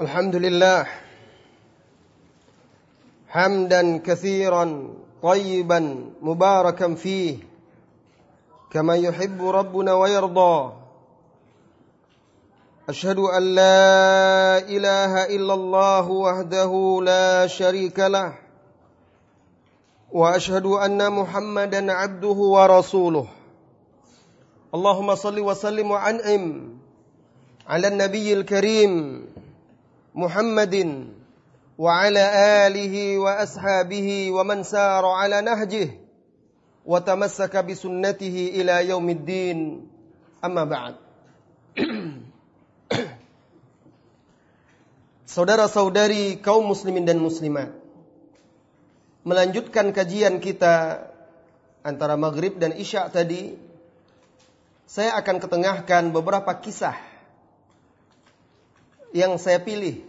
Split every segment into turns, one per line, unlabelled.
الحمد لله حمدا كثيرا طيبا مباركا فيه كما يحب ربنا ويرضى. أشهد أن لا إله إلا الله وحده لا شريك له وأشهد أن محمدا عبده ورسوله. اللهم صل وسلم وأنعم على النبي الكريم محمد وعلى آله وأصحابه ومن سار على نهجه وتمسك بسنته إلى يوم الدين أما بعد Saudara-saudari kaum muslimin dan muslimat Melanjutkan kajian kita Antara maghrib dan isya tadi Saya akan ketengahkan beberapa kisah Yang saya pilih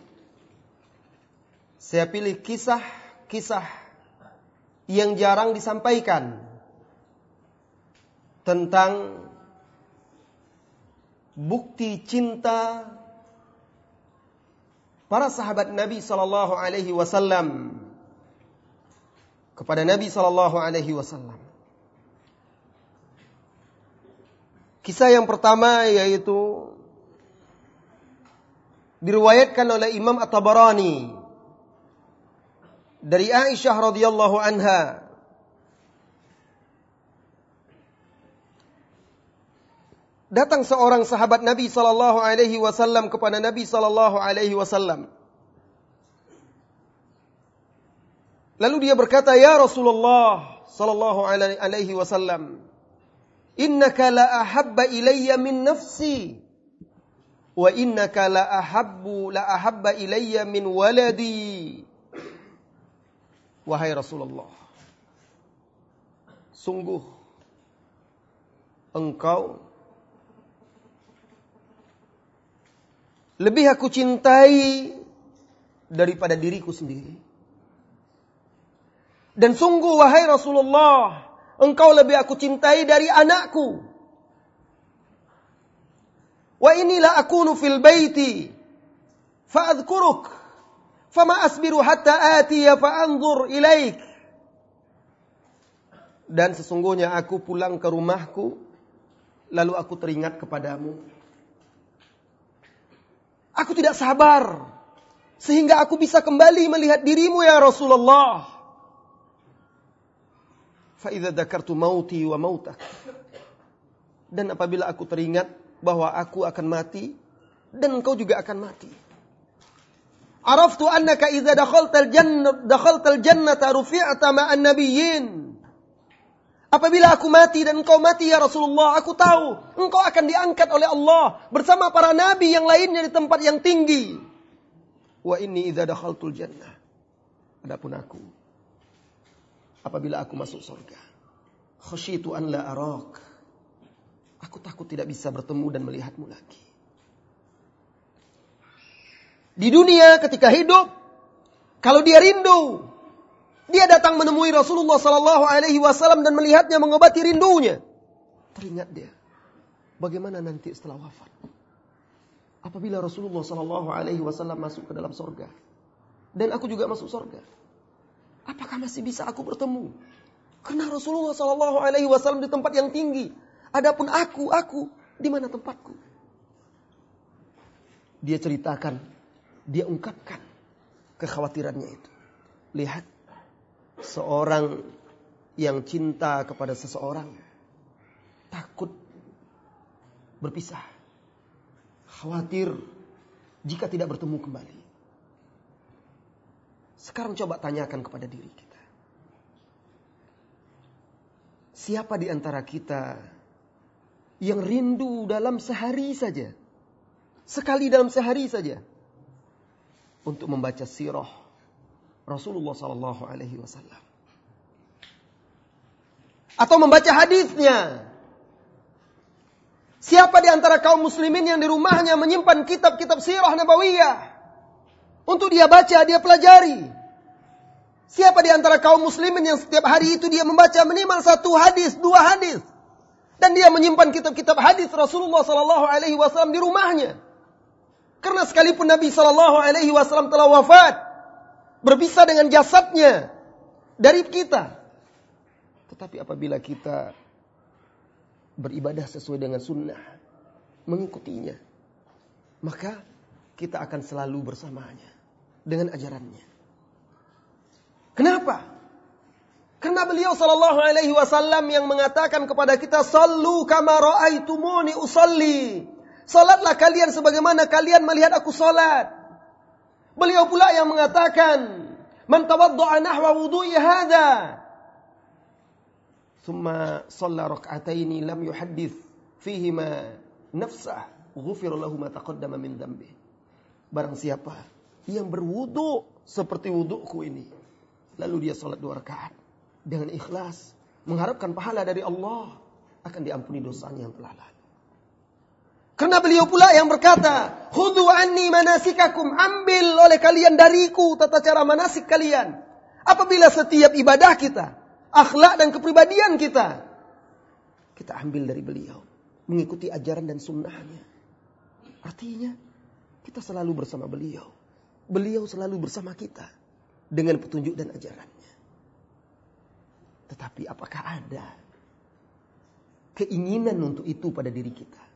saya pilih kisah-kisah Yang jarang disampaikan Tentang Bukti cinta para sahabat Nabi sallallahu alaihi wasallam kepada Nabi sallallahu alaihi wasallam. Kisah yang pertama yaitu diriwayatkan oleh Imam At-Tabarani dari Aisyah radhiyallahu anha datang seorang sahabat Nabi sallallahu alaihi wasallam kepada Nabi sallallahu alaihi wasallam. Lalu dia berkata, "Ya Rasulullah sallallahu alaihi wasallam, innaka la ahabba ilayya min nafsi wa innaka la ahabbu la ahabba ilayya min waladi." Wahai Rasulullah, sungguh engkau lebih aku cintai daripada diriku sendiri. Dan sungguh wahai Rasulullah, engkau lebih aku cintai dari anakku. Wa inilah akunu fil baiti fa'adhkuruk fama asbiru hatta atiya fa'anzur ilaik. Dan sesungguhnya aku pulang ke rumahku lalu aku teringat kepadamu. Aku tidak sabar. Sehingga aku bisa kembali melihat dirimu ya Rasulullah. Fa'idha dakartu mauti wa mautak. Dan apabila aku teringat bahwa aku akan mati. Dan engkau juga akan mati. Araftu annaka idza dakhaltal jannah dakhaltal jannata rufi'ata ma'an nabiyyin. Apabila aku mati dan engkau mati ya Rasulullah, aku tahu engkau akan diangkat oleh Allah bersama para nabi yang lainnya di tempat yang tinggi. Wa inni idza dakhaltul jannah. Adapun aku apabila aku masuk surga, khasyitu an la arak. Aku takut tidak bisa bertemu dan melihatmu lagi. Di dunia ketika hidup, kalau dia rindu dia datang menemui Rasulullah Sallallahu Alaihi Wasallam dan melihatnya mengobati rindunya. Teringat dia, bagaimana nanti setelah wafat? Apabila Rasulullah Sallallahu Alaihi Wasallam masuk ke dalam sorga, dan aku juga masuk sorga, apakah masih bisa aku bertemu? Karena Rasulullah Sallallahu Alaihi Wasallam di tempat yang tinggi, adapun aku, aku di mana tempatku? Dia ceritakan, dia ungkapkan kekhawatirannya itu. Lihat, seorang yang cinta kepada seseorang takut berpisah. Khawatir jika tidak bertemu kembali. Sekarang coba tanyakan kepada diri kita. Siapa di antara kita yang rindu dalam sehari saja? Sekali dalam sehari saja. Untuk membaca sirah Rasulullah Sallallahu Alaihi Wasallam. Atau membaca hadisnya. Siapa di antara kaum muslimin yang di rumahnya menyimpan kitab-kitab sirah nabawiyah untuk dia baca, dia pelajari. Siapa di antara kaum muslimin yang setiap hari itu dia membaca minimal satu hadis, dua hadis, dan dia menyimpan kitab-kitab hadis Rasulullah Sallallahu Alaihi Wasallam di rumahnya. Karena sekalipun Nabi Shallallahu Alaihi Wasallam telah wafat, berpisah dengan jasadnya dari kita. Tetapi apabila kita beribadah sesuai dengan sunnah, mengikutinya, maka kita akan selalu bersamanya dengan ajarannya. Kenapa? Karena beliau sallallahu alaihi wasallam yang mengatakan kepada kita sallu kama raaitumuni usalli. Salatlah kalian sebagaimana kalian melihat aku salat. Beliau pula yang mengatakan man tawadda'a nahwa wudu'i hadha thumma shalla rak'ataini lam yuhaddith fihima nafsah ghufir lahu ma taqaddama min dhanbi. Barang siapa yang berwudu seperti wuduku ini lalu dia salat dua rakaat dengan ikhlas mengharapkan pahala dari Allah akan diampuni dosanya yang telah lalu. Karena beliau pula yang berkata, "Khudhu anni manasikakum." Ambil oleh kalian dariku tata cara manasik kalian. Apabila setiap ibadah kita, akhlak dan kepribadian kita, kita ambil dari beliau, mengikuti ajaran dan sunnahnya. Artinya, kita selalu bersama beliau. Beliau selalu bersama kita dengan petunjuk dan ajarannya. Tetapi apakah ada keinginan untuk itu pada diri kita?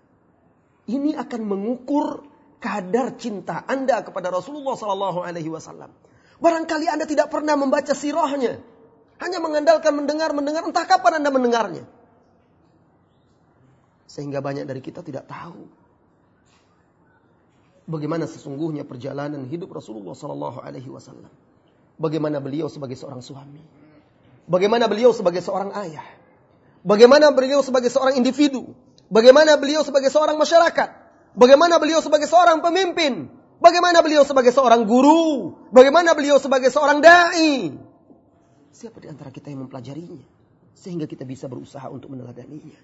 Ini akan mengukur kadar cinta Anda kepada Rasulullah Sallallahu Alaihi Wasallam. Barangkali Anda tidak pernah membaca sirahnya, hanya mengandalkan mendengar, mendengar. Entah kapan Anda mendengarnya, sehingga banyak dari kita tidak tahu bagaimana sesungguhnya perjalanan hidup Rasulullah Sallallahu Alaihi Wasallam. Bagaimana beliau sebagai seorang suami, bagaimana beliau sebagai seorang ayah, bagaimana beliau sebagai seorang individu, Bagaimana beliau sebagai seorang masyarakat? Bagaimana beliau sebagai seorang pemimpin? Bagaimana beliau sebagai seorang guru? Bagaimana beliau sebagai seorang dai? Siapa di antara kita yang mempelajarinya sehingga kita bisa berusaha untuk meneladaninya?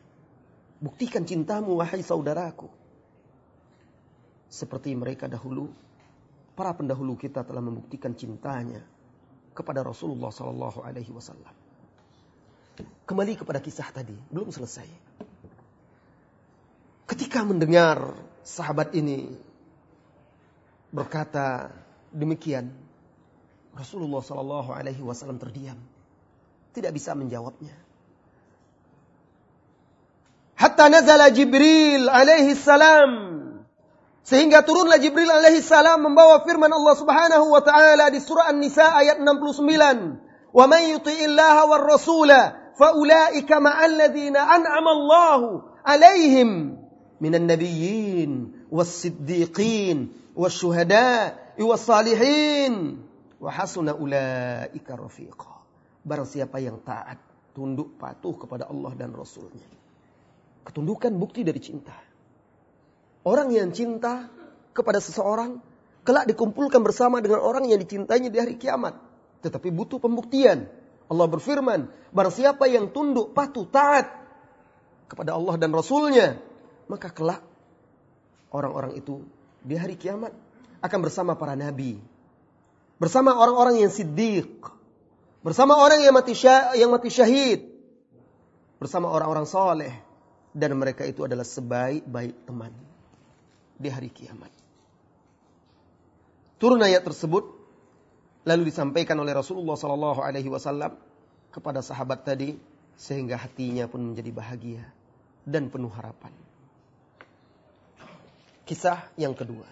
Buktikan cintamu wahai saudaraku. Seperti mereka dahulu, para pendahulu kita telah membuktikan cintanya kepada Rasulullah Sallallahu Alaihi Wasallam. Kembali kepada kisah tadi, belum selesai. Ketika mendengar sahabat ini berkata demikian, Rasulullah Shallallahu Alaihi Wasallam terdiam, tidak bisa menjawabnya. Hatta nazala Jibril alaihi salam. Sehingga turunlah Jibril alaihi salam membawa firman Allah Subhanahu wa taala di surah An-Nisa ayat 69. Wa man yuti'illaha war rasula fa ulaika ma'al Allahu alaihim من النبيين والصديقين والشهداء والصالحين وحسن أولئك رفيقا Barang siapa yang taat, tunduk patuh kepada Allah dan Rasulnya. Ketundukan bukti dari cinta. Orang yang cinta kepada seseorang, kelak dikumpulkan bersama dengan orang yang dicintainya di hari kiamat. Tetapi butuh pembuktian. Allah berfirman, barang siapa yang tunduk, patuh, taat kepada Allah dan Rasulnya, maka kelak orang-orang itu di hari kiamat akan bersama para nabi. Bersama orang-orang yang siddiq. Bersama orang yang mati, yang mati syahid. Bersama orang-orang soleh. Dan mereka itu adalah sebaik-baik teman. Di hari kiamat. Turun ayat tersebut. Lalu disampaikan oleh Rasulullah Sallallahu Alaihi Wasallam kepada sahabat tadi sehingga hatinya pun menjadi bahagia dan penuh harapan kisah yang kedua.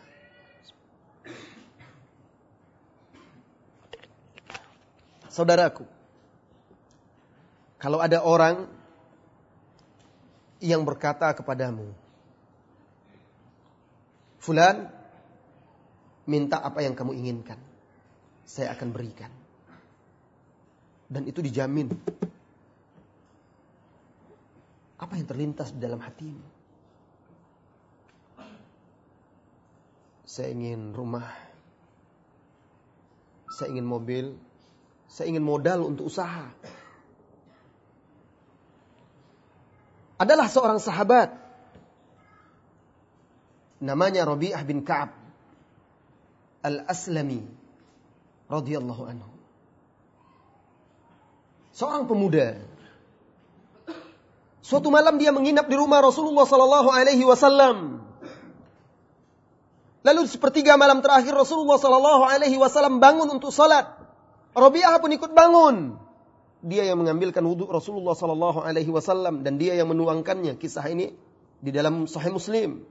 Saudaraku, kalau ada orang yang berkata kepadamu, Fulan, minta apa yang kamu inginkan, saya akan berikan. Dan itu dijamin. Apa yang terlintas di dalam hatimu? Saya ingin rumah. Saya ingin mobil. Saya ingin modal untuk usaha. Adalah seorang sahabat. Namanya Rabi'ah bin Ka'ab. Al-Aslami. radhiyallahu anhu. Seorang pemuda. Suatu malam dia menginap di rumah Rasulullah sallallahu alaihi wasallam. Lalu sepertiga malam terakhir Rasulullah Sallallahu Alaihi Wasallam bangun untuk salat. Rabi'ah pun ikut bangun. Dia yang mengambilkan wudhu Rasulullah Sallallahu Alaihi Wasallam dan dia yang menuangkannya. Kisah ini di dalam Sahih Muslim.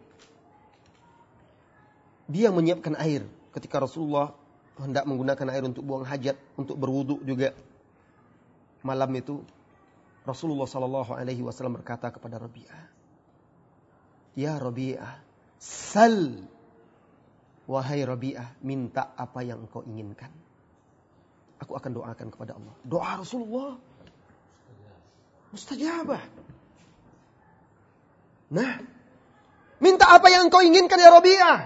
Dia menyiapkan air ketika Rasulullah hendak menggunakan air untuk buang hajat, untuk berwudhu juga. Malam itu Rasulullah Sallallahu Alaihi Wasallam berkata kepada Rabi'ah, Ya Rabi'ah, sal Wahai Rabi'ah, minta apa yang engkau inginkan. Aku akan doakan kepada Allah. Doa Rasulullah. Mustajabah. Nah, minta apa yang engkau inginkan ya Rabi'ah.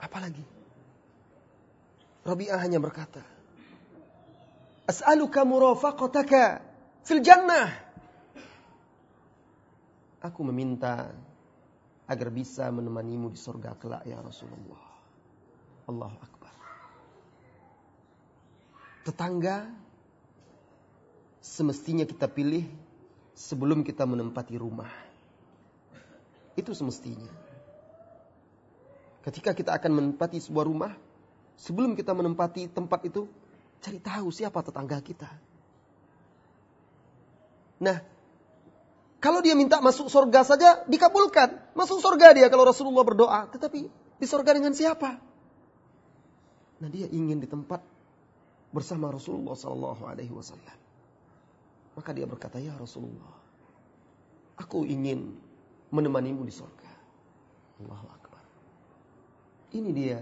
Apalagi? Rabi'ah hanya berkata, As'aluka murafaqataka fil jannah. Aku meminta agar bisa menemanimu di surga kelak ya Rasulullah. Allahu Akbar. Tetangga semestinya kita pilih sebelum kita menempati rumah. Itu semestinya. Ketika kita akan menempati sebuah rumah, sebelum kita menempati tempat itu, cari tahu siapa tetangga kita. Nah, kalau dia minta masuk surga saja, dikabulkan. Masuk surga dia kalau Rasulullah berdoa. Tetapi di surga dengan siapa? Nah dia ingin di tempat bersama Rasulullah Sallallahu Alaihi Wasallam. Maka dia berkata, ya Rasulullah, aku ingin menemanimu di surga. Allahu Akbar. Ini dia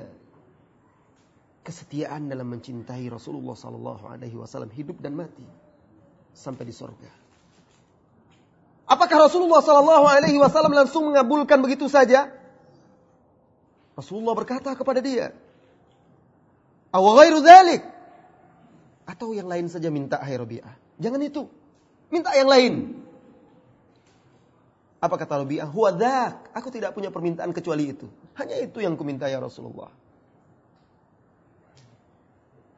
kesetiaan dalam mencintai Rasulullah Sallallahu Alaihi Wasallam hidup dan mati sampai di surga. Apakah Rasulullah Sallallahu Alaihi Wasallam langsung mengabulkan begitu saja? Rasulullah berkata kepada dia, "Awghairu dzalik?" Atau yang lain saja minta hai Rabi'ah. Jangan itu. Minta yang lain. Apa kata Rabi'ah? Huwa. Aku tidak punya permintaan kecuali itu. Hanya itu yang kuminta ya Rasulullah.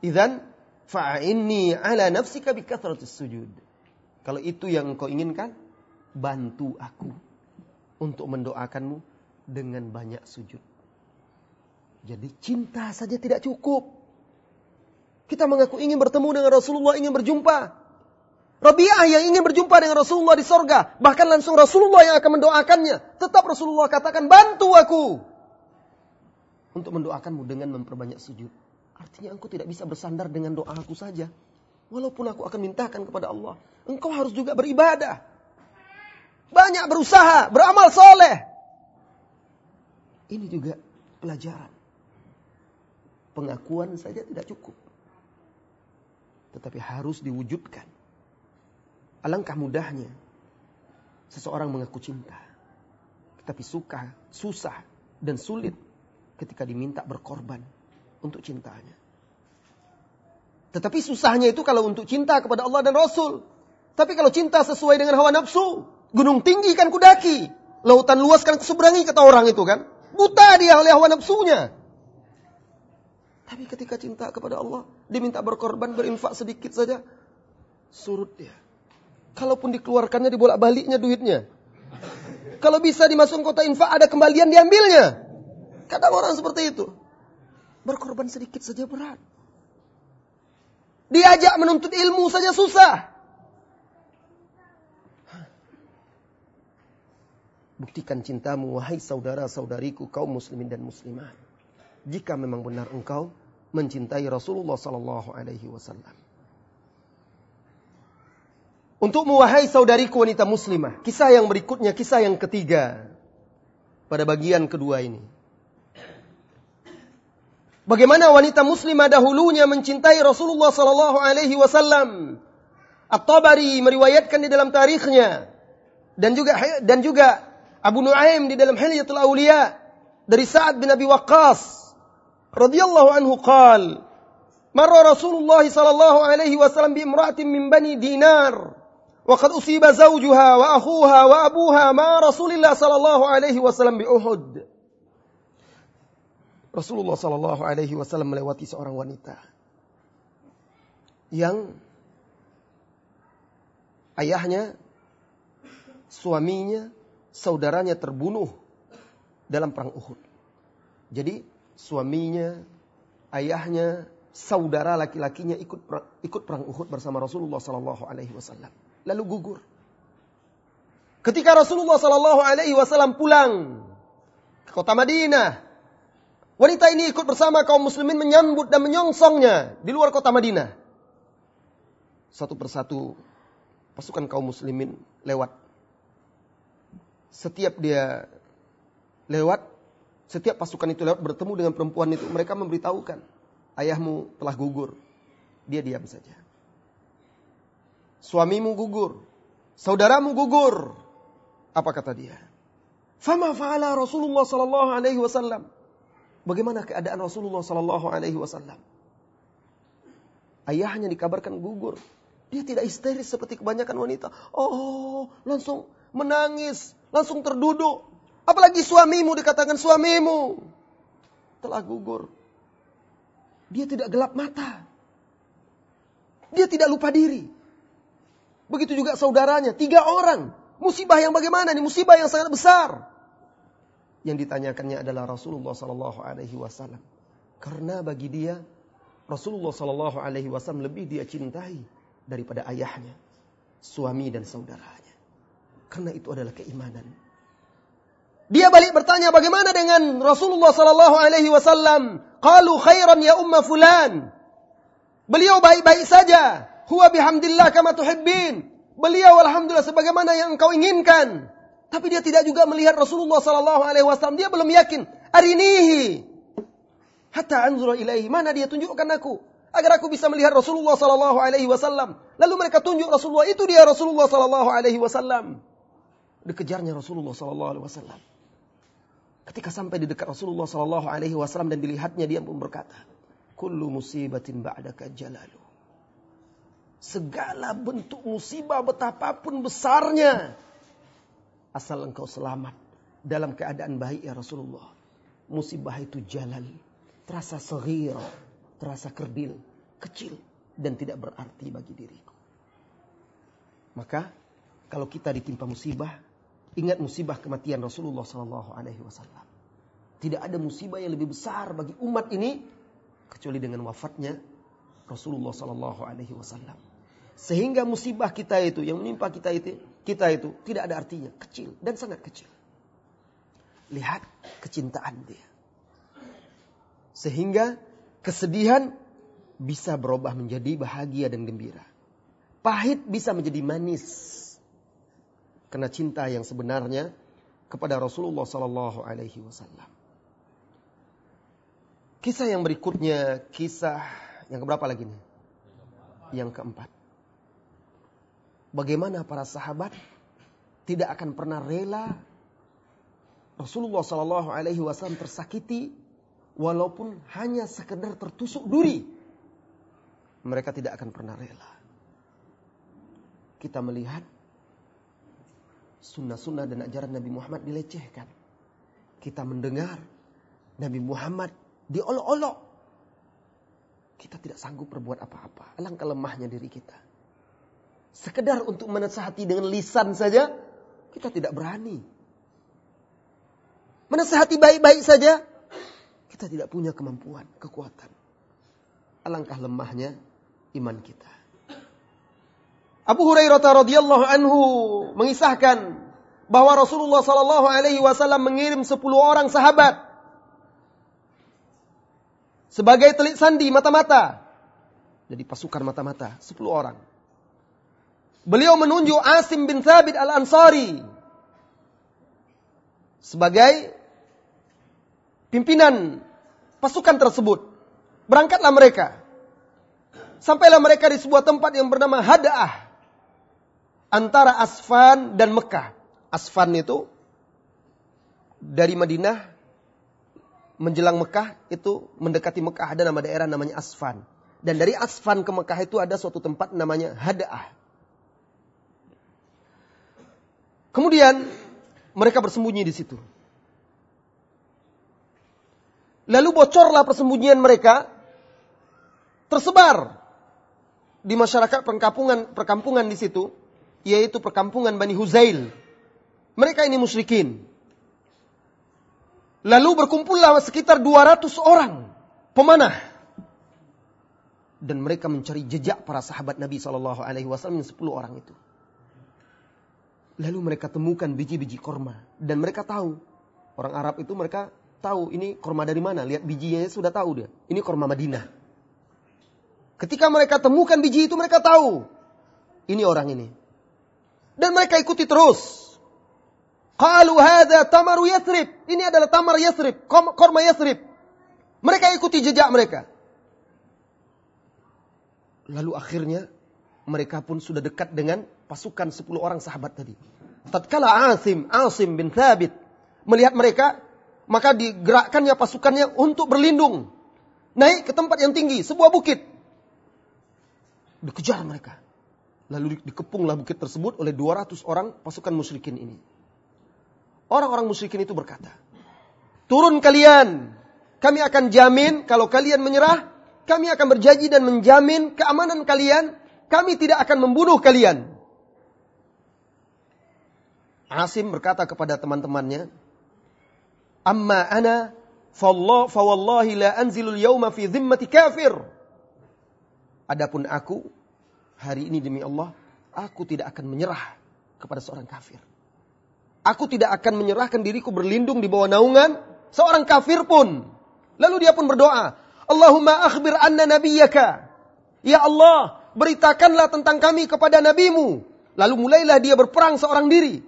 Idzan fa'inni ala nafsika bi sujud. Kalau itu yang kau inginkan, bantu aku untuk mendoakanmu dengan banyak sujud. Jadi cinta saja tidak cukup. Kita mengaku ingin bertemu dengan Rasulullah, ingin berjumpa. Rabi'ah yang ingin berjumpa dengan Rasulullah di sorga. Bahkan langsung Rasulullah yang akan mendoakannya. Tetap Rasulullah katakan, bantu aku. Untuk mendoakanmu dengan memperbanyak sujud. Artinya engkau tidak bisa bersandar dengan doa aku saja. Walaupun aku akan mintakan kepada Allah. Engkau harus juga beribadah. Banyak berusaha, beramal soleh. Ini juga pelajaran. Pengakuan saja tidak cukup. Tetapi harus diwujudkan. Alangkah mudahnya seseorang mengaku cinta. Tetapi suka, susah, dan sulit ketika diminta berkorban untuk cintanya. Tetapi susahnya itu kalau untuk cinta kepada Allah dan Rasul. Tapi kalau cinta sesuai dengan hawa nafsu, Gunung tinggi kan kudaki. Lautan luas kan kuseberangi kata orang itu kan. Buta dia oleh hawa nafsunya. Tapi ketika cinta kepada Allah, diminta berkorban, berinfak sedikit saja, surut dia. Kalaupun dikeluarkannya dibolak baliknya duitnya. Kalau bisa dimasukkan kota infak ada kembalian diambilnya. Kadang orang seperti itu. Berkorban sedikit saja berat. Diajak menuntut ilmu saja susah. Buktikan cintamu, wahai saudara-saudariku, kaum muslimin dan muslimat. Jika memang benar engkau mencintai Rasulullah Sallallahu Alaihi Wasallam. Untuk wahai saudariku wanita muslimah, kisah yang berikutnya, kisah yang ketiga pada bagian kedua ini. Bagaimana wanita muslimah dahulunya mencintai Rasulullah Sallallahu Alaihi Wasallam. At-Tabari meriwayatkan di dalam tarikhnya dan juga dan juga Abu Nuaim di dalam Hilyatul dari Sa'ad bin Abi Waqqas radhiyallahu anhu qal marra Rasulullah sallallahu alaihi wasallam bi imra'atin min bani Dinar wa qad usiba zawjuha wa akhuha wa abuha ma Rasulillah sallallahu alaihi wasallam bi Rasulullah sallallahu melewati seorang wanita yang ayahnya suaminya saudaranya terbunuh dalam perang Uhud. Jadi suaminya, ayahnya, saudara laki-lakinya ikut ikut perang Uhud bersama Rasulullah Sallallahu Alaihi Wasallam. Lalu gugur. Ketika Rasulullah Sallallahu Alaihi Wasallam pulang ke kota Madinah, wanita ini ikut bersama kaum muslimin menyambut dan menyongsongnya di luar kota Madinah. Satu persatu pasukan kaum muslimin lewat. Setiap dia lewat, setiap pasukan itu lewat bertemu dengan perempuan itu, mereka memberitahukan, ayahmu telah gugur. Dia diam saja. Suamimu gugur, saudaramu gugur, apa kata dia? Fama fa'ala Rasulullah sallallahu alaihi wasallam. Bagaimana keadaan Rasulullah sallallahu alaihi wasallam? Ayahnya dikabarkan gugur. Dia tidak histeris seperti kebanyakan wanita. Oh, langsung menangis, langsung terduduk. Apalagi suamimu dikatakan suamimu telah gugur. Dia tidak gelap mata. Dia tidak lupa diri. Begitu juga saudaranya, tiga orang Musibah yang bagaimana nih? Musibah yang sangat besar. Yang ditanyakannya adalah Rasulullah Sallallahu Alaihi Wasallam. Karena bagi dia Rasulullah Sallallahu Alaihi Wasallam lebih dia cintai daripada ayahnya, suami dan saudaranya. Karena itu adalah keimanan. Dia balik bertanya bagaimana dengan Rasulullah Sallallahu Alaihi Wasallam? Qalu khairan ya umma fulan. Beliau baik-baik saja. Huwa bihamdillah kama tuhibbin. Beliau alhamdulillah sebagaimana yang engkau inginkan. Tapi dia tidak juga melihat Rasulullah sallallahu alaihi wasallam. Dia belum yakin. Arinihi. Hatta anzura ilaihi. Mana dia tunjukkan aku agar aku bisa melihat Rasulullah sallallahu alaihi wasallam. Lalu mereka tunjuk Rasulullah itu dia Rasulullah sallallahu alaihi wasallam. Dikejarnya Rasulullah sallallahu alaihi wasallam. Ketika sampai di dekat Rasulullah sallallahu alaihi wasallam dan dilihatnya dia pun berkata, "Kullu musibatin ba'daka jalalu." segala bentuk musibah betapapun besarnya. Asal engkau selamat dalam keadaan baik ya Rasulullah. Musibah itu jalan, terasa segir, terasa kerdil, kecil dan tidak berarti bagi diriku. Maka kalau kita ditimpa musibah, ingat musibah kematian Rasulullah Sallallahu Alaihi Wasallam. Tidak ada musibah yang lebih besar bagi umat ini kecuali dengan wafatnya Rasulullah Sallallahu Alaihi Wasallam. Sehingga musibah kita itu, yang menimpa kita itu, kita itu tidak ada artinya, kecil dan sangat kecil. Lihat kecintaan dia. Sehingga kesedihan bisa berubah menjadi bahagia dan gembira. Pahit bisa menjadi manis. Karena cinta yang sebenarnya kepada Rasulullah Sallallahu Alaihi Wasallam. Kisah yang berikutnya, kisah yang keberapa lagi nih? Yang keempat bagaimana para sahabat tidak akan pernah rela Rasulullah Shallallahu Alaihi Wasallam tersakiti walaupun hanya sekedar tertusuk duri mereka tidak akan pernah rela kita melihat sunnah-sunnah dan ajaran Nabi Muhammad dilecehkan kita mendengar Nabi Muhammad diolok-olok kita tidak sanggup berbuat apa-apa alangkah lemahnya diri kita Sekedar untuk menasihati dengan lisan saja, kita tidak berani. Menasihati baik-baik saja, kita tidak punya kemampuan, kekuatan. Alangkah lemahnya iman kita. Abu Hurairah radhiyallahu anhu mengisahkan bahwa Rasulullah sallallahu alaihi wasallam mengirim 10 orang sahabat sebagai telik sandi mata-mata. Jadi pasukan mata-mata, 10 orang. Beliau menunjuk Asim bin Thabit al-Ansari sebagai pimpinan pasukan tersebut. Berangkatlah mereka. Sampailah mereka di sebuah tempat yang bernama Hada'ah. Antara Asfan dan Mekah. Asfan itu dari Madinah menjelang Mekah itu mendekati Mekah ada nama daerah namanya Asfan. Dan dari Asfan ke Mekah itu ada suatu tempat namanya Hada'ah. Kemudian mereka bersembunyi di situ. Lalu bocorlah persembunyian mereka tersebar di masyarakat perkampungan perkampungan di situ, yaitu perkampungan Bani Huzail. Mereka ini musyrikin. Lalu berkumpullah sekitar 200 orang pemanah. Dan mereka mencari jejak para sahabat Nabi Shallallahu Alaihi Wasallam yang 10 orang itu. Lalu mereka temukan biji-biji korma dan mereka tahu orang Arab itu mereka tahu ini korma dari mana. Lihat bijinya sudah tahu dia. Ini korma Madinah. Ketika mereka temukan biji itu mereka tahu ini orang ini. Dan mereka ikuti terus. Qalu hadza tamaru Yathrib. Ini adalah tamar Yathrib, korma Yathrib. Mereka ikuti jejak mereka. Lalu akhirnya mereka pun sudah dekat dengan pasukan 10 orang sahabat tadi. Tatkala Asim, Asim bin Thabit melihat mereka, maka digerakkannya pasukannya untuk berlindung. Naik ke tempat yang tinggi, sebuah bukit. Dikejar mereka. Lalu dikepunglah bukit tersebut oleh 200 orang pasukan musyrikin ini. Orang-orang musyrikin itu berkata, turun kalian, kami akan jamin kalau kalian menyerah, kami akan berjanji dan menjamin keamanan kalian, kami tidak akan membunuh kalian. Asim berkata kepada teman-temannya, Amma ana fawallahi la anzilul yawma fi zimmati kafir. Adapun aku, hari ini demi Allah, aku tidak akan menyerah kepada seorang kafir. Aku tidak akan menyerahkan diriku berlindung di bawah naungan seorang kafir pun. Lalu dia pun berdoa, Allahumma akhbir anna nabiyyaka. Ya Allah, beritakanlah tentang kami kepada nabimu. Lalu mulailah dia berperang seorang diri.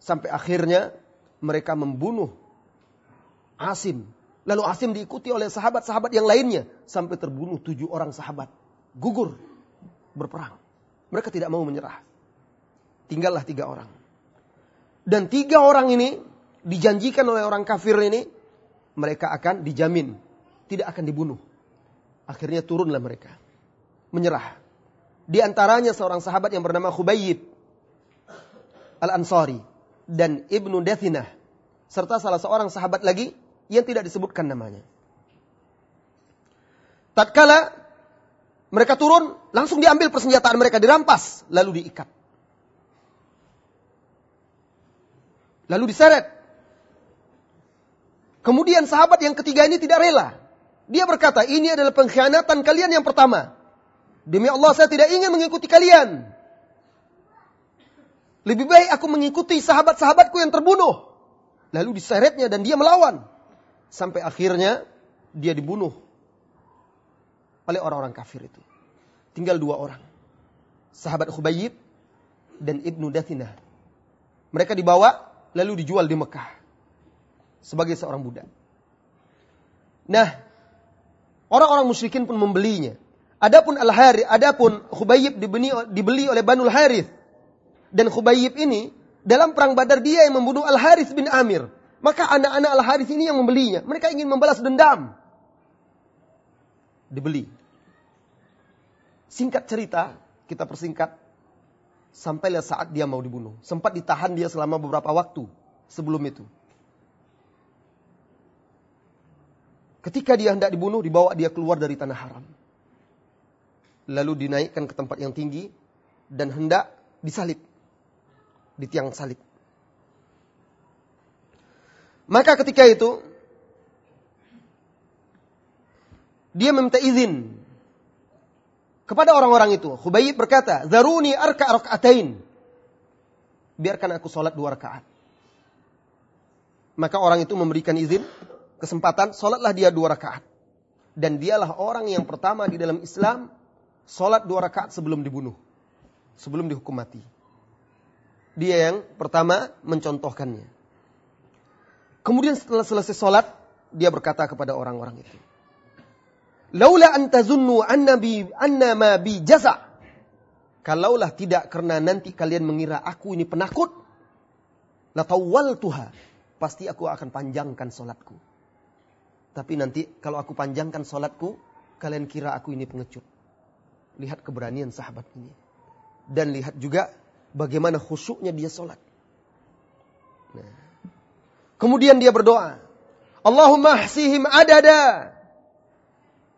Sampai akhirnya mereka membunuh Asim. Lalu Asim diikuti oleh sahabat-sahabat yang lainnya. Sampai terbunuh tujuh orang sahabat. Gugur berperang. Mereka tidak mau menyerah. Tinggallah tiga orang. Dan tiga orang ini dijanjikan oleh orang kafir ini, mereka akan dijamin, tidak akan dibunuh. Akhirnya turunlah mereka, menyerah. Di antaranya seorang sahabat yang bernama Khubayyib Al-Ansari dan Ibnu Dathinah serta salah seorang sahabat lagi yang tidak disebutkan namanya. Tatkala mereka turun, langsung diambil persenjataan mereka dirampas, lalu diikat. Lalu diseret. Kemudian sahabat yang ketiga ini tidak rela. Dia berkata, ini adalah pengkhianatan kalian yang pertama. Demi Allah saya tidak ingin mengikuti kalian. Lebih baik aku mengikuti sahabat-sahabatku yang terbunuh. Lalu diseretnya dan dia melawan. Sampai akhirnya dia dibunuh oleh orang-orang kafir itu. Tinggal dua orang. Sahabat Khubayyib dan Ibnu Dathinah. Mereka dibawa lalu dijual di Mekah sebagai seorang budak. Nah, orang-orang musyrikin pun membelinya. Adapun al harith adapun Khubayib dibeli, dibeli oleh Banul Harith. Dan Khubayib ini dalam perang Badar dia yang membunuh Al Harith bin Amir. Maka anak-anak Al Harith ini yang membelinya. Mereka ingin membalas dendam. Dibeli. Singkat cerita, kita persingkat Sampailah saat dia mau dibunuh. Sempat ditahan dia selama beberapa waktu sebelum itu. Ketika dia hendak dibunuh, dibawa dia keluar dari tanah haram. Lalu dinaikkan ke tempat yang tinggi dan hendak disalib. Di tiang salib. Maka ketika itu, dia meminta izin kepada orang-orang itu. Khubayib berkata, Zaruni arka rakaatain. Biarkan aku sholat dua rakaat. Maka orang itu memberikan izin, kesempatan, sholatlah dia dua rakaat. Dan dialah orang yang pertama di dalam Islam, sholat dua rakaat sebelum dibunuh. Sebelum dihukum mati. Dia yang pertama mencontohkannya. Kemudian setelah selesai sholat, dia berkata kepada orang-orang itu. Laula antazunnu anna bi anna ma bi jaza. Kalaulah tidak karena nanti kalian mengira aku ini penakut, la tuha. Pasti aku akan panjangkan solatku. Tapi nanti kalau aku panjangkan solatku, kalian kira aku ini pengecut. Lihat keberanian sahabat ini. Dan lihat juga bagaimana khusyuknya dia solat. Nah. Kemudian dia berdoa. Allahumma hsihim adada.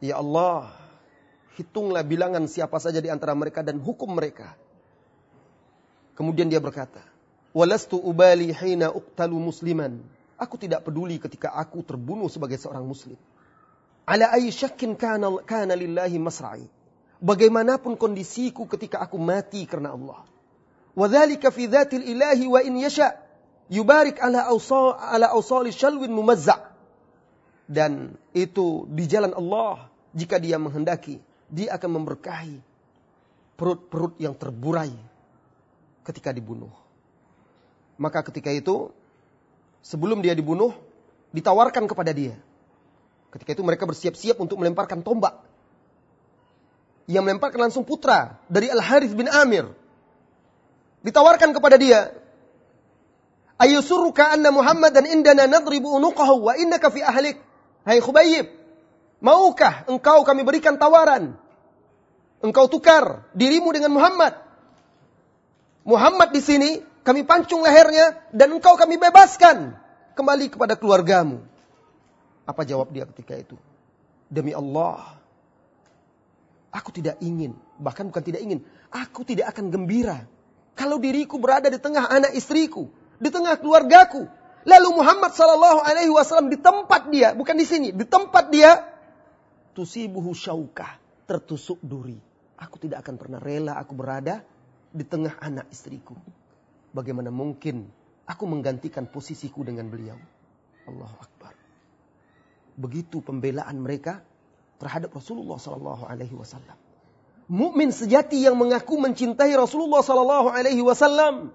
Ya Allah, hitunglah bilangan siapa saja di antara mereka dan hukum mereka. Kemudian dia berkata, Walastu ubali hina uqtalu musliman Aku tidak peduli ketika aku terbunuh sebagai seorang muslim. Ala ayyi syakkin kana, kana lillahi masra'i. Bagaimanapun kondisiku ketika aku mati karena Allah. Wadhalika fi dhatil ilahi wa in yasha yubarik ala awsal ala awsali shalwin mumazza' dan itu di jalan Allah jika dia menghendaki dia akan memberkahi perut-perut yang terburai ketika dibunuh. Maka ketika itu sebelum dia dibunuh ditawarkan kepada dia. Ketika itu mereka bersiap-siap untuk melemparkan tombak. Yang melemparkan langsung putra dari Al Harith bin Amir. Ditawarkan kepada dia Ayusurruka anna Muhammadan indana nadribu unuqahu wa innaka fi ahlik. Hai Khubayib, maukah engkau kami berikan tawaran? Engkau tukar dirimu dengan Muhammad. Muhammad di sini kami pancung lehernya dan engkau kami bebaskan kembali kepada keluargamu. Apa jawab dia ketika itu? Demi Allah, aku tidak ingin, bahkan bukan tidak ingin, aku tidak akan gembira kalau diriku berada di tengah anak istriku di tengah keluargaku. Lalu Muhammad Sallallahu Alaihi Wasallam di tempat dia, bukan di sini, di tempat dia, tusibuhu syaukah, tertusuk duri. Aku tidak akan pernah rela aku berada di tengah anak istriku. Bagaimana mungkin aku menggantikan posisiku dengan beliau? Allahu Akbar. Begitu pembelaan mereka terhadap Rasulullah Sallallahu Alaihi Wasallam. Mukmin sejati yang mengaku mencintai Rasulullah Sallallahu Alaihi Wasallam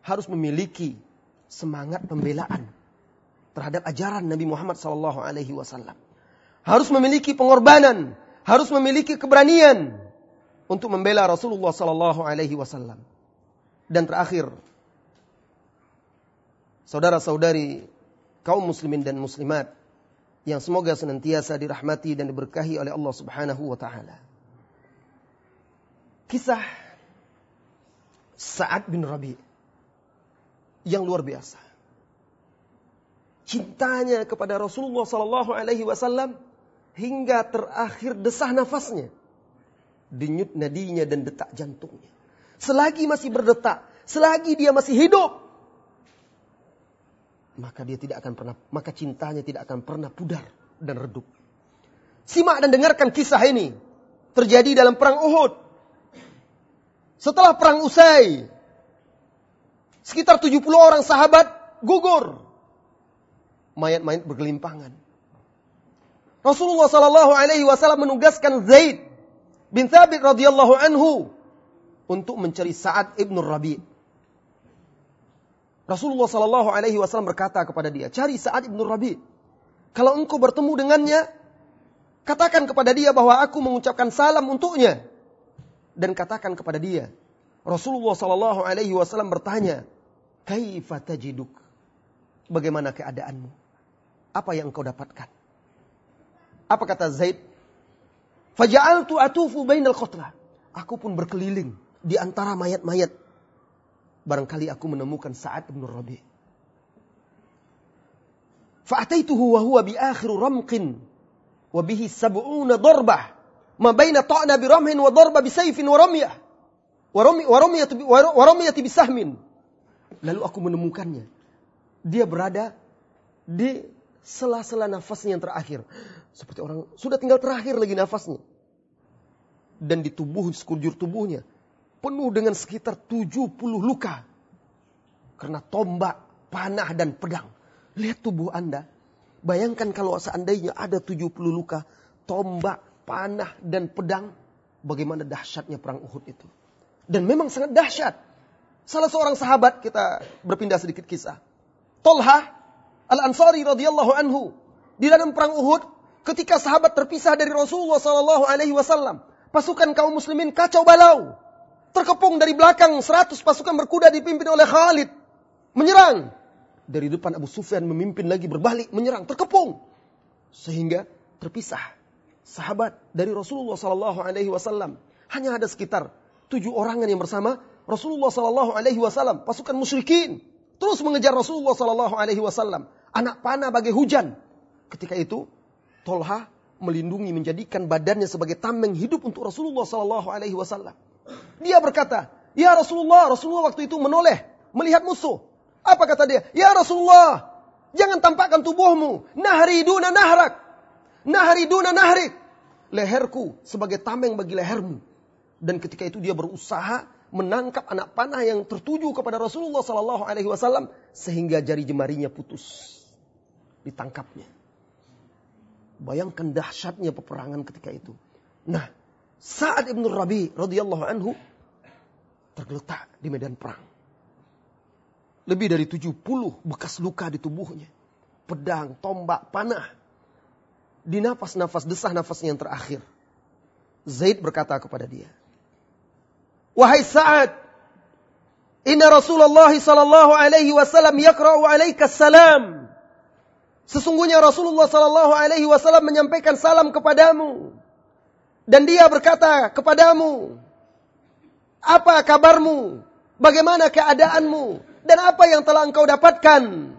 harus memiliki semangat pembelaan terhadap ajaran Nabi Muhammad sallallahu alaihi wasallam. Harus memiliki pengorbanan, harus memiliki keberanian untuk membela Rasulullah sallallahu alaihi wasallam. Dan terakhir, saudara-saudari kaum muslimin dan muslimat yang semoga senantiasa dirahmati dan diberkahi oleh Allah Subhanahu wa taala. Kisah Sa'ad bin Rabi' yang luar biasa. Cintanya kepada Rasulullah Sallallahu Alaihi Wasallam hingga terakhir desah nafasnya, denyut nadinya dan detak jantungnya. Selagi masih berdetak, selagi dia masih hidup, maka dia tidak akan pernah, maka cintanya tidak akan pernah pudar dan redup. Simak dan dengarkan kisah ini terjadi dalam perang Uhud. Setelah perang usai, Sekitar 70 orang sahabat gugur. Mayat-mayat bergelimpangan. Rasulullah Sallallahu Alaihi Wasallam menugaskan Zaid bin Thabit radhiyallahu anhu untuk mencari Sa'ad ibn Rabi. Rasulullah Sallallahu Alaihi Wasallam berkata kepada dia, cari Sa'ad ibn Rabi. Kalau engkau bertemu dengannya, katakan kepada dia bahwa aku mengucapkan salam untuknya dan katakan kepada dia, Rasulullah Sallallahu Alaihi Wasallam bertanya, Kaifa tajiduk? Bagaimana keadaanmu? Apa yang engkau dapatkan? Apa kata Zaid? Faja'altu atufu bainal qatla. Aku pun berkeliling di antara mayat-mayat. Barangkali aku menemukan Sa'ad bin Rabi. Fa'ataituhu wa huwa bi akhiru ramqin wa bihi sab'una darbah ma baina ta'na bi ramhin wa darba bi sayfin wa ramyah Waromiyati bisahmin. Lalu aku menemukannya. Dia berada di sela-sela nafasnya yang terakhir. Seperti orang sudah tinggal terakhir lagi nafasnya. Dan di tubuh, sekujur tubuhnya. Penuh dengan sekitar 70 luka. Karena tombak, panah, dan pedang. Lihat tubuh Anda. Bayangkan kalau seandainya ada 70 luka. Tombak, panah, dan pedang. Bagaimana dahsyatnya perang Uhud itu. Dan memang sangat dahsyat. Salah seorang sahabat, kita berpindah sedikit kisah. Tolha Al-Ansari radhiyallahu anhu. Di dalam perang Uhud, ketika sahabat terpisah dari Rasulullah sallallahu alaihi wasallam, pasukan kaum muslimin kacau balau. Terkepung dari belakang 100 pasukan berkuda dipimpin oleh Khalid. Menyerang. Dari depan Abu Sufyan memimpin lagi berbalik menyerang, terkepung. Sehingga terpisah sahabat dari Rasulullah sallallahu alaihi wasallam. Hanya ada sekitar tujuh orangan yang bersama Rasulullah Sallallahu Alaihi Wasallam, pasukan musyrikin, terus mengejar Rasulullah Sallallahu Alaihi Wasallam. Anak panah bagai hujan. Ketika itu, Tolha melindungi, menjadikan badannya sebagai tameng hidup untuk Rasulullah Sallallahu Alaihi Wasallam. Dia berkata, Ya Rasulullah, Rasulullah waktu itu menoleh, melihat musuh. Apa kata dia? Ya Rasulullah, Jangan tampakkan tubuhmu. Nahri duna nahrak. Nahri duna nahrik. Leherku sebagai tameng bagi lehermu. Dan ketika itu dia berusaha menangkap anak panah yang tertuju kepada Rasulullah Sallallahu Alaihi Wasallam sehingga jari jemarinya putus. Ditangkapnya. Bayangkan dahsyatnya peperangan ketika itu. Nah, Sa'ad ibn Rabi radhiyallahu anhu tergeletak di medan perang. Lebih dari 70 bekas luka di tubuhnya. Pedang, tombak, panah. Di nafas-nafas desah nafasnya yang terakhir. Zaid berkata kepada dia, Wahai Sa'ad, Inna Rasulullah sallallahu alaihi wasallam yakra'u alaika salam. Sesungguhnya Rasulullah sallallahu alaihi wasallam menyampaikan salam kepadamu. Dan dia berkata kepadamu, apa kabarmu? Bagaimana keadaanmu? Dan apa yang telah engkau dapatkan?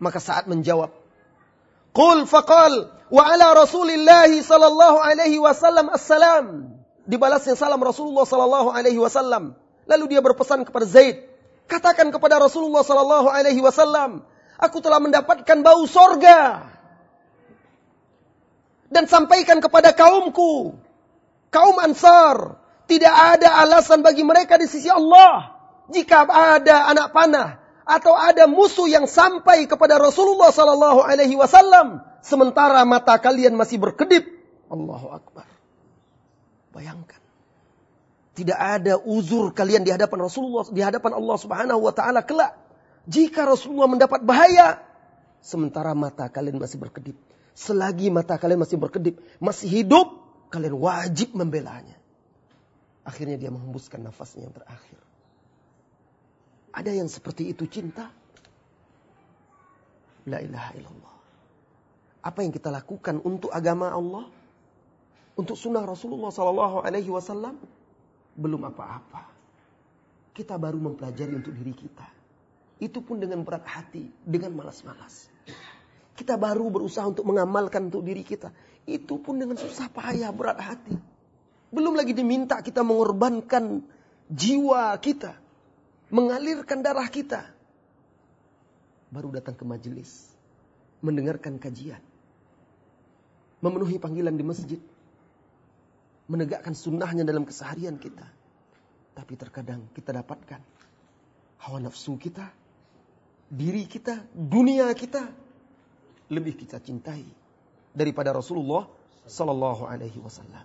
Maka saat menjawab, Qul faqal wa ala Rasulillahi sallallahu alaihi wasallam assalam. Dibalasnya salam Rasulullah sallallahu alaihi wasallam. Lalu dia berpesan kepada Zaid, katakan kepada Rasulullah sallallahu alaihi wasallam, aku telah mendapatkan bau sorga. Dan sampaikan kepada kaumku, kaum Ansar, tidak ada alasan bagi mereka di sisi Allah jika ada anak panah atau ada musuh yang sampai kepada Rasulullah sallallahu alaihi wasallam sementara mata kalian masih berkedip. Allahu akbar. Bayangkan. Tidak ada uzur kalian di hadapan Rasulullah, di hadapan Allah Subhanahu wa taala kelak. Jika Rasulullah mendapat bahaya sementara mata kalian masih berkedip. Selagi mata kalian masih berkedip, masih hidup, kalian wajib membelanya. Akhirnya dia menghembuskan nafasnya yang terakhir. Ada yang seperti itu cinta? La ilaha illallah. Apa yang kita lakukan untuk agama Allah? Untuk sunnah Rasulullah Sallallahu Alaihi Wasallam? Belum apa-apa. Kita baru mempelajari untuk diri kita. Itu pun dengan berat hati, dengan malas-malas. Kita baru berusaha untuk mengamalkan untuk diri kita. Itu pun dengan susah payah, berat hati. Belum lagi diminta kita mengorbankan jiwa kita mengalirkan darah kita. Baru datang ke majelis, mendengarkan kajian, memenuhi panggilan di masjid, menegakkan sunnahnya dalam keseharian kita. Tapi terkadang kita dapatkan hawa nafsu kita, diri kita, dunia kita lebih kita cintai daripada Rasulullah Sallallahu Alaihi Wasallam.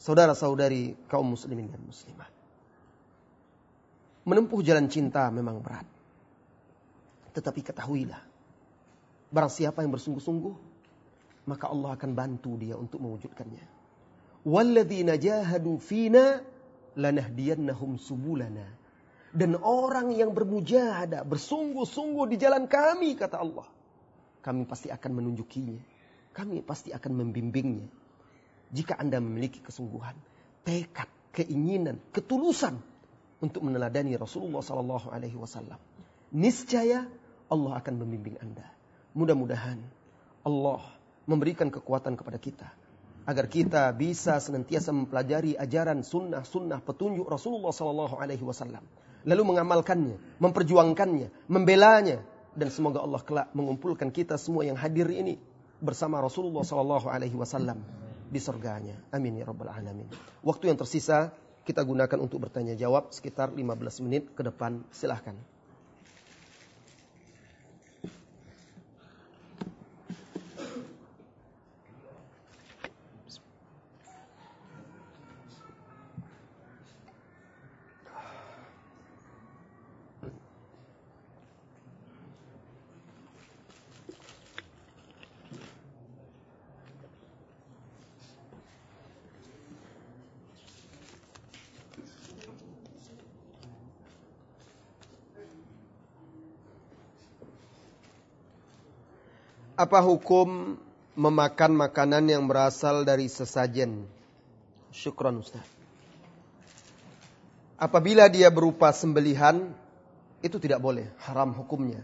Saudara-saudari kaum muslimin dan muslimat. Menempuh jalan cinta memang berat. Tetapi ketahuilah, barang siapa yang bersungguh-sungguh, maka Allah akan bantu dia untuk mewujudkannya. Walladzina jahadu fina lanahdiyannahum subulana. Dan orang yang bermujahadah, bersungguh-sungguh di jalan kami, kata Allah. Kami pasti akan menunjukinya. Kami pasti akan membimbingnya. Jika Anda memiliki kesungguhan, tekad, keinginan, ketulusan untuk meneladani Rasulullah Sallallahu Alaihi Wasallam. Niscaya Allah akan membimbing Anda. Mudah-mudahan Allah memberikan kekuatan kepada kita agar kita bisa senantiasa mempelajari ajaran sunnah-sunnah petunjuk Rasulullah Sallallahu Alaihi Wasallam, lalu mengamalkannya, memperjuangkannya, membelanya, dan semoga Allah kelak mengumpulkan kita semua yang hadir ini bersama Rasulullah Sallallahu Alaihi Wasallam di surganya. Amin ya rabbal alamin. Waktu yang tersisa kita gunakan untuk bertanya jawab sekitar 15 menit ke depan. Silahkan. Apa hukum memakan makanan yang berasal dari sesajen? Syukron Ustaz. Apabila dia berupa sembelihan, itu tidak boleh, haram hukumnya.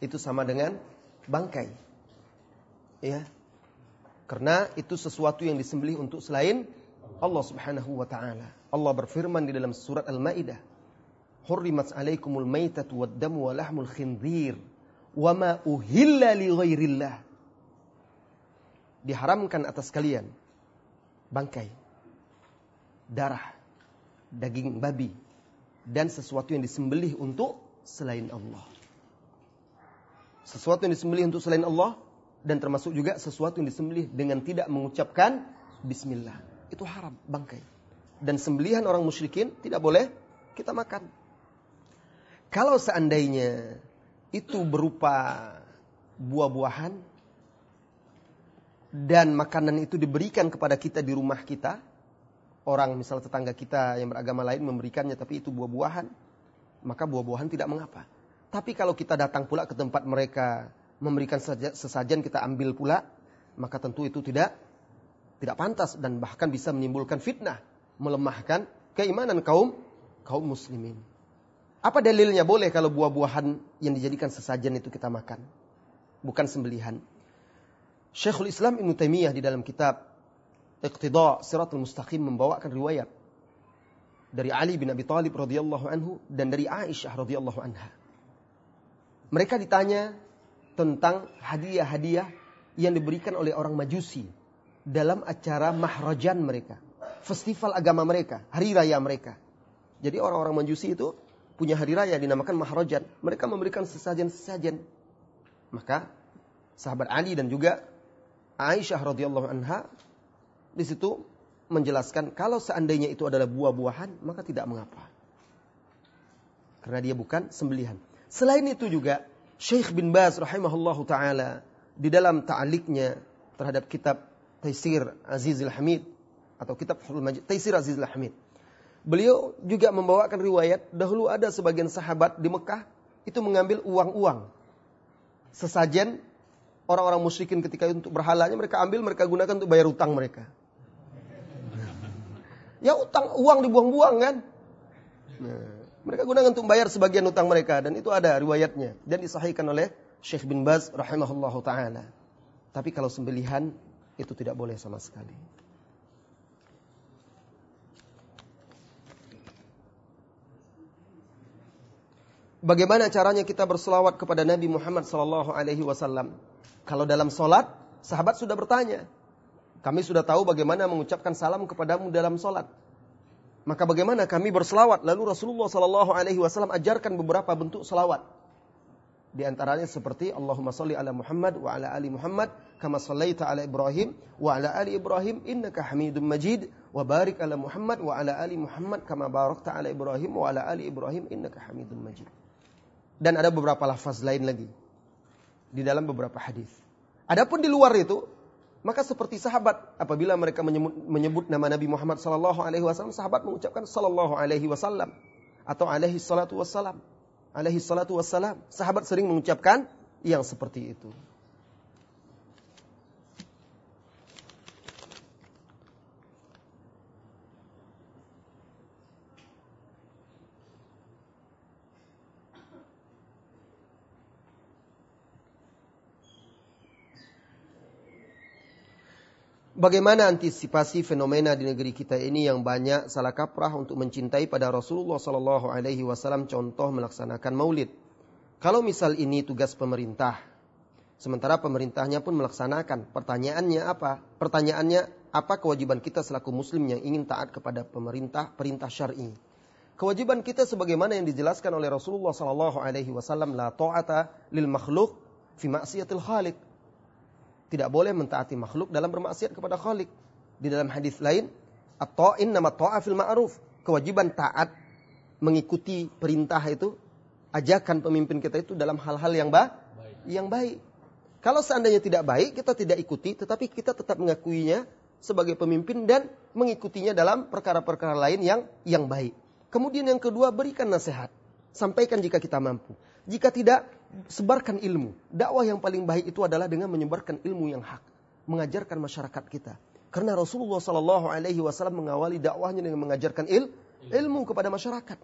Itu sama dengan bangkai. Ya. Karena itu sesuatu yang disembelih untuk selain Allah Subhanahu wa taala. Allah berfirman di dalam surat Al-Maidah, "Hurrimat 'alaikumul maitatu wad-damu wa lahmul khinzir." Wa ma uhilla li ghairillah. Diharamkan atas kalian bangkai, darah, daging babi, dan sesuatu yang disembelih untuk selain Allah. Sesuatu yang disembelih untuk selain Allah dan termasuk juga sesuatu yang disembelih dengan tidak mengucapkan bismillah. Itu haram, bangkai. Dan sembelihan orang musyrikin tidak boleh kita makan. Kalau seandainya itu berupa buah-buahan dan makanan itu diberikan kepada kita di rumah kita, orang misalnya tetangga kita yang beragama lain memberikannya tapi itu buah-buahan, maka buah-buahan tidak mengapa. Tapi kalau kita datang pula ke tempat mereka memberikan sesajen kita ambil pula, maka tentu itu tidak tidak pantas dan bahkan bisa menimbulkan fitnah, melemahkan keimanan kaum kaum muslimin. Apa dalilnya boleh kalau buah-buahan yang dijadikan sesajen itu kita makan? Bukan sembelihan. Syekhul Islam Ibn Taimiyah di dalam kitab Iqtida Siratul Mustaqim membawakan riwayat dari Ali bin Abi Thalib radhiyallahu anhu dan dari Aisyah radhiyallahu anha. Mereka ditanya tentang hadiah-hadiah yang diberikan oleh orang Majusi dalam acara mahrajan mereka, festival agama mereka, hari raya mereka. Jadi orang-orang Majusi itu punya hari raya dinamakan mahrajan. Mereka memberikan sesajen-sesajen. Maka sahabat Ali dan juga Aisyah radhiyallahu anha di situ menjelaskan kalau seandainya itu adalah buah-buahan maka tidak mengapa. Karena dia bukan sembelihan. Selain itu juga Syekh bin Baz rahimahullahu taala di dalam ta'aliknya terhadap kitab Taisir Azizul Hamid atau kitab Taisir Azizul Hamid Beliau juga membawakan riwayat dahulu ada sebagian sahabat di Mekah itu mengambil uang-uang. Sesajen orang-orang musyrikin ketika untuk berhalanya mereka ambil mereka gunakan untuk bayar utang mereka. Ya utang uang dibuang-buang kan. Nah, mereka gunakan untuk bayar sebagian utang mereka dan itu ada riwayatnya dan disahihkan oleh Syekh bin Baz rahimahullahu taala. Tapi kalau sembelihan itu tidak boleh sama sekali. Bagaimana caranya kita berselawat kepada Nabi Muhammad sallallahu alaihi wasallam? Kalau dalam solat, sahabat sudah bertanya. Kami sudah tahu bagaimana mengucapkan salam kepadamu dalam solat. Maka bagaimana kami berselawat? Lalu Rasulullah sallallahu alaihi wasallam ajarkan beberapa bentuk selawat. Di antaranya seperti Allahumma salli ala Muhammad wa ala ali Muhammad kama sallaita ala Ibrahim wa ala ali Ibrahim innaka Hamidum Majid wa barik ala Muhammad wa ala ali Muhammad kama barakta ala Ibrahim wa ala ali Ibrahim innaka Hamidum Majid. Dan ada beberapa lafaz lain lagi di dalam beberapa hadis. Adapun di luar itu, maka seperti sahabat apabila mereka menyebut, menyebut nama Nabi Muhammad sallallahu alaihi wasallam, sahabat mengucapkan sallallahu alaihi wasallam atau alaihi salatu wassalam. Alaihi salatu wassalam. Sahabat sering mengucapkan yang seperti itu. Bagaimana antisipasi fenomena di negeri kita ini yang banyak salah kaprah untuk mencintai pada Rasulullah Sallallahu Alaihi Wasallam contoh melaksanakan Maulid. Kalau misal ini tugas pemerintah, sementara pemerintahnya pun melaksanakan. Pertanyaannya apa? Pertanyaannya apa kewajiban kita selaku Muslim yang ingin taat kepada pemerintah perintah syar'i? Kewajiban kita sebagaimana yang dijelaskan oleh Rasulullah Sallallahu Alaihi Wasallam la taata lil makhluk fi maksiatil khaliq tidak boleh mentaati makhluk dalam bermaksiat kepada Khalik. Di dalam hadis lain, at-ta'in nama ta'a fil ma'ruf. Kewajiban taat mengikuti perintah itu, ajakan pemimpin kita itu dalam hal-hal yang ba baik. yang baik. Kalau seandainya tidak baik, kita tidak ikuti, tetapi kita tetap mengakuinya sebagai pemimpin dan mengikutinya dalam perkara-perkara lain yang yang baik. Kemudian yang kedua, berikan nasihat. Sampaikan jika kita mampu. Jika tidak, sebarkan ilmu. Dakwah yang paling baik itu adalah dengan menyebarkan ilmu yang hak, mengajarkan masyarakat kita. Karena Rasulullah Shallallahu Alaihi Wasallam mengawali dakwahnya dengan mengajarkan il, ilmu kepada masyarakat.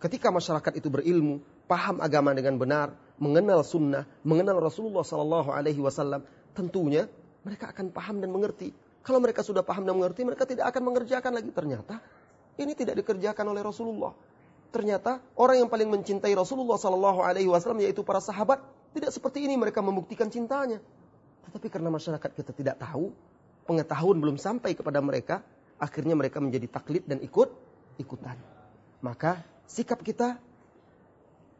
Ketika masyarakat itu berilmu, paham agama dengan benar, mengenal sunnah, mengenal Rasulullah Shallallahu Alaihi Wasallam, tentunya mereka akan paham dan mengerti. Kalau mereka sudah paham dan mengerti, mereka tidak akan mengerjakan lagi. Ternyata ini tidak dikerjakan oleh Rasulullah. Ternyata orang yang paling mencintai Rasulullah Sallallahu Alaihi Wasallam yaitu para sahabat tidak seperti ini mereka membuktikan cintanya. Tetapi karena masyarakat kita tidak tahu, pengetahuan belum sampai kepada mereka, akhirnya mereka menjadi taklid dan ikut ikutan. Maka sikap kita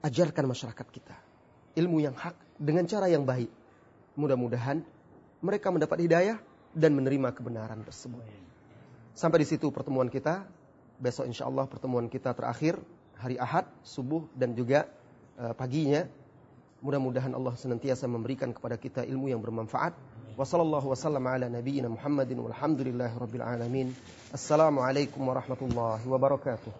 ajarkan masyarakat kita ilmu yang hak dengan cara yang baik. Mudah-mudahan mereka mendapat hidayah dan menerima kebenaran tersebut. Sampai di situ pertemuan kita. Besok insya Allah pertemuan kita terakhir hari Ahad, subuh dan juga uh, paginya. Mudah-mudahan Allah senantiasa memberikan kepada kita ilmu yang bermanfaat. Wassallallahu wasallam ala nabiyyina Muhammadin walhamdulillahi rabbil alamin. Assalamualaikum warahmatullahi wabarakatuh.